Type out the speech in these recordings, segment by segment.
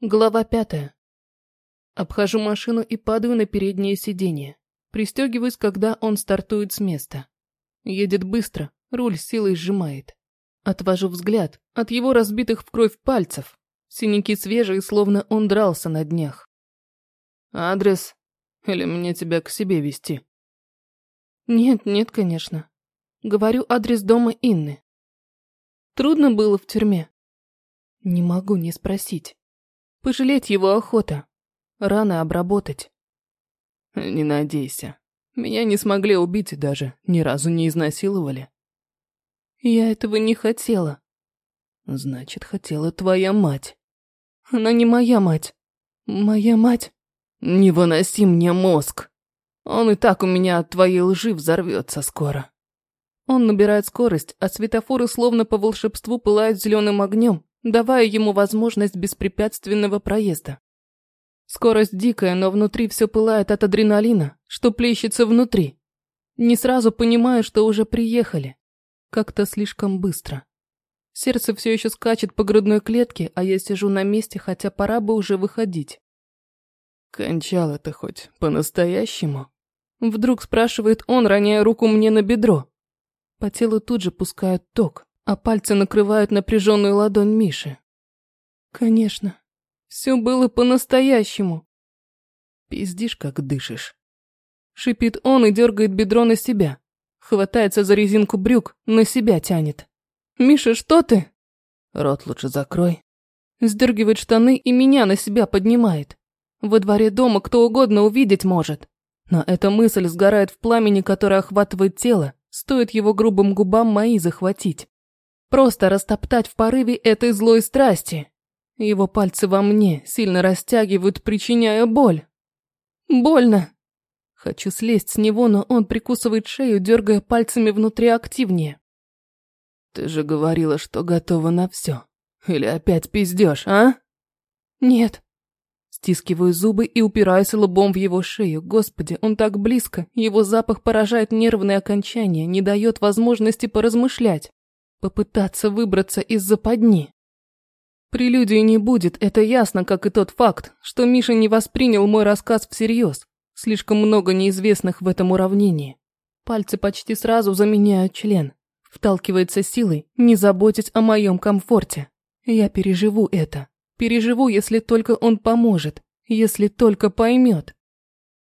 Глава пятая. Обхожу машину и падаю на переднее сиденье. Пристегиваюсь, когда он стартует с места. Едет быстро, руль силой сжимает. Отвожу взгляд от его разбитых в кровь пальцев. Синяки свежие, словно он дрался на днях. «Адрес? Или мне тебя к себе вести? «Нет, нет, конечно. Говорю адрес дома Инны. Трудно было в тюрьме. Не могу не спросить. Пожалеть его охота. Рано обработать. Не надейся. Меня не смогли убить и даже ни разу не изнасиловали. Я этого не хотела. Значит, хотела твоя мать. Она не моя мать. Моя мать... Не выноси мне мозг. Он и так у меня от твоей лжи взорвется скоро. Он набирает скорость, а светофоры словно по волшебству пылают зеленым огнем, давая ему возможность беспрепятственного проезда. Скорость дикая, но внутри все пылает от адреналина, что плещется внутри. Не сразу понимаю, что уже приехали. Как-то слишком быстро. Сердце все еще скачет по грудной клетке, а я сижу на месте, хотя пора бы уже выходить. Кончала ты хоть по-настоящему? Вдруг спрашивает он, роняя руку мне на бедро. По телу тут же пускают ток а пальцы накрывают напряженную ладонь Миши. Конечно, все было по-настоящему. Пиздишь, как дышишь. Шипит он и дергает бедро на себя. Хватается за резинку брюк, на себя тянет. «Миша, что ты?» «Рот лучше закрой». Сдергивает штаны и меня на себя поднимает. Во дворе дома кто угодно увидеть может. Но эта мысль сгорает в пламени, которое охватывает тело, стоит его грубым губам мои захватить. Просто растоптать в порыве этой злой страсти. Его пальцы во мне сильно растягивают, причиняя боль. Больно. Хочу слезть с него, но он прикусывает шею, дергая пальцами внутри активнее. Ты же говорила, что готова на все. Или опять пиздешь, а? Нет. Стискиваю зубы и упираюсь лбом в его шею. Господи, он так близко. Его запах поражает нервные окончания, не дает возможности поразмышлять. Попытаться выбраться из западни. Прелюдии не будет, это ясно, как и тот факт, что Миша не воспринял мой рассказ всерьез. Слишком много неизвестных в этом уравнении. Пальцы почти сразу заменяют член. Вталкивается силой, не заботясь о моем комфорте. Я переживу это. Переживу, если только он поможет. Если только поймет.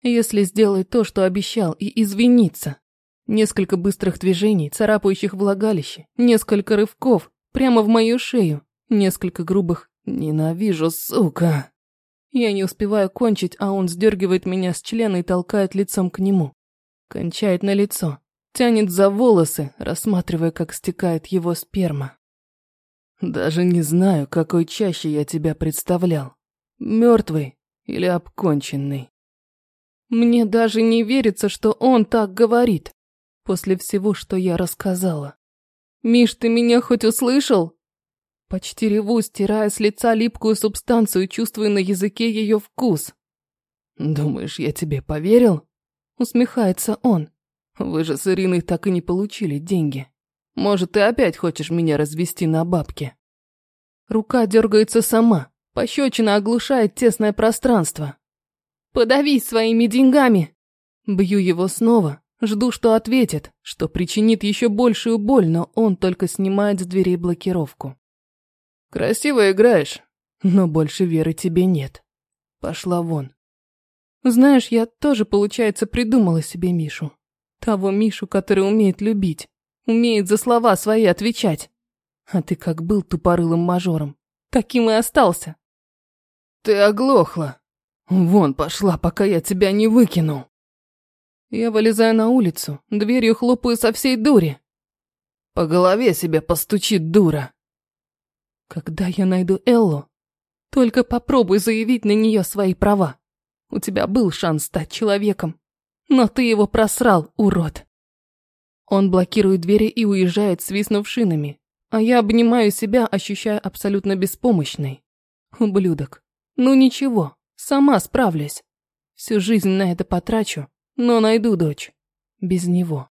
Если сделает то, что обещал, и извинится. Несколько быстрых движений, царапающих влагалище, несколько рывков прямо в мою шею, несколько грубых «ненавижу, сука». Я не успеваю кончить, а он сдергивает меня с члена и толкает лицом к нему. Кончает на лицо, тянет за волосы, рассматривая, как стекает его сперма. Даже не знаю, какой чаще я тебя представлял. Мертвый или обконченный. Мне даже не верится, что он так говорит после всего, что я рассказала. «Миш, ты меня хоть услышал?» Почти реву, стирая с лица липкую субстанцию, чувствуя на языке ее вкус. «Думаешь, я тебе поверил?» Усмехается он. «Вы же с Ириной так и не получили деньги. Может, ты опять хочешь меня развести на бабки?» Рука дергается сама, пощечина оглушает тесное пространство. «Подавись своими деньгами!» Бью его снова, Жду, что ответит, что причинит еще большую боль, но он только снимает с дверей блокировку. Красиво играешь, но больше веры тебе нет. Пошла вон. Знаешь, я тоже, получается, придумала себе Мишу. Того Мишу, который умеет любить, умеет за слова свои отвечать. А ты как был тупорылым мажором, таким и остался. Ты оглохла. Вон пошла, пока я тебя не выкинул. Я вылезаю на улицу, дверью хлопаю со всей дури. По голове себе постучит дура. Когда я найду Эллу, только попробуй заявить на нее свои права. У тебя был шанс стать человеком, но ты его просрал, урод. Он блокирует двери и уезжает, свистнув шинами, а я обнимаю себя, ощущая абсолютно беспомощной. Ублюдок. Ну ничего, сама справлюсь. Всю жизнь на это потрачу, но найду дочь. Без него.